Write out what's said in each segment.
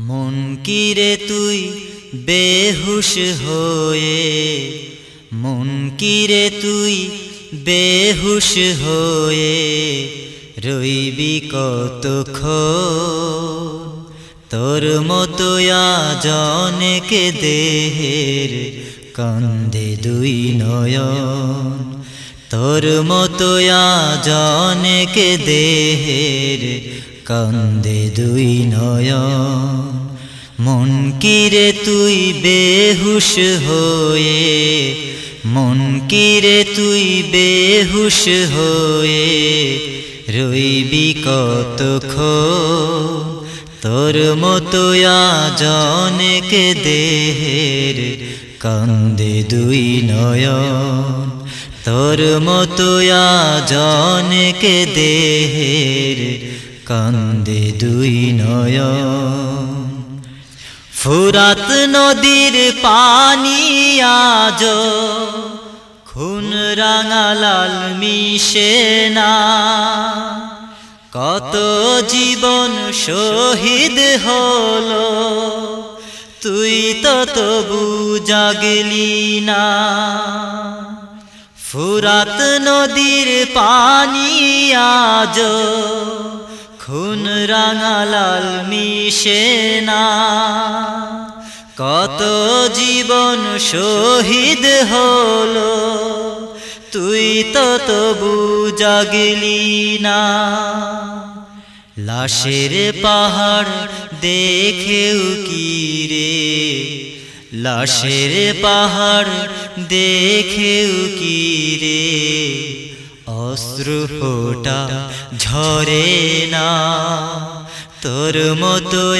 মন কিরে তুই বেহুশ হয়ে? মন কিরে তুই বেহুশ হয়ে? রইবি কতক্ষ তোর মতো জনেকে দেহের কান্দে দুই নয়ন। তোর মতো জনেকে দেহের কান্দে দুই নয়ন। মন কিরে তুই বেহুশ হয়ে? মন কিরে তুই বেহুশ হয়ে? রইবি কতক্ষ তোর মতো জনেকে দেহের কান্দে দুই নয়ন। তোর মতো জনেকে দেহের কান্দে দুই নয়ন। ফুরাত নদীর পানি আজ খুন রাঙালাল মিশে না। কত জীবন শহীদ হলো, তুই তো তবু জাগলি না। ফুরাত নদীর পানি আজ। খুন রাঙালাল মিশে না। কত জীবন শহীদ হলো, তুই তো তবু জাগলি না। লাশের পাহাড় দেখেও কি রে লাশের পাহাড় দেখেও কি রে? অস্ত্র ফোটা ঝরে না। তোর মতো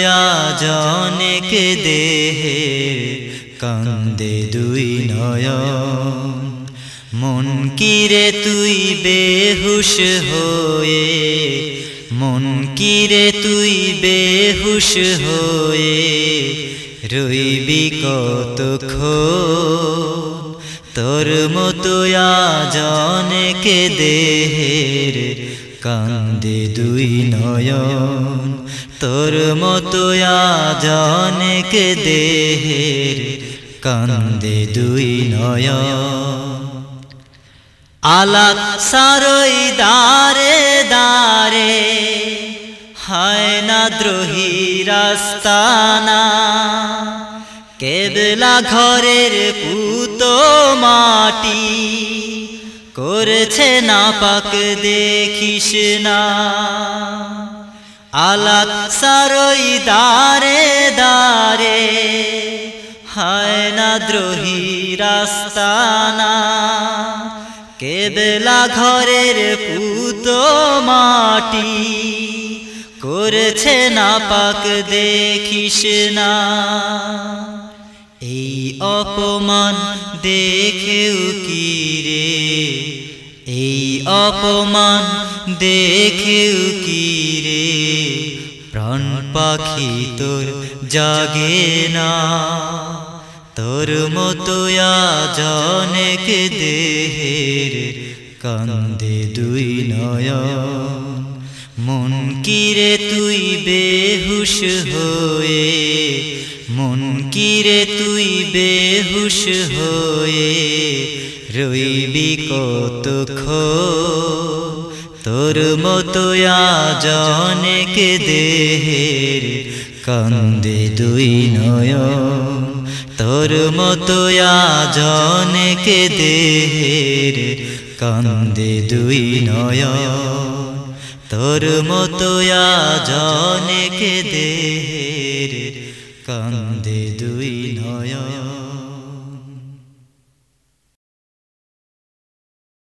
জনেক দেহে কান্দে দুই নয়ন। মন কিরে তুই বেহুশ হয়ে? মন কিরে তুই বেহুশ হয়ে? রইবি কতক্ষ তোর মতো জনেকে দেহের কান্দে দুই নয়ন? তোর মতো জনেকে দেহের কান্দে দুই নয়ন? আলাক সারই দারে দারে হায় না দ্রোহী রাস্তানা। কেবলা ঘরের পুত মাটি। করেছে না পাক দেখিস না। আলাক সারই দারে দারে হায় না দ্রোহী রাস্তানা। কেবলা ঘরের পুত মাটি। করেছে না পাক দেখিস না। এই অপমান দেখেও কি রে? এই অপমান দেখেও কি রে? প্রাণ পাখি তোর জাগে না। তোর মতো জনেক দেহের কান্দে দুই মন কিরে তুই বেহুশ হয়ে? মন কিরে তুই বেহুশ হয়ে? রইবি কতক্ষ তোর মতো জনেক দেহের কান্দে দুই নয় তোর মতো জনেক দেহের কান্দে দুই নয়ন। তোর মতো জনেক দেহের কান্দে দুই নয়ন।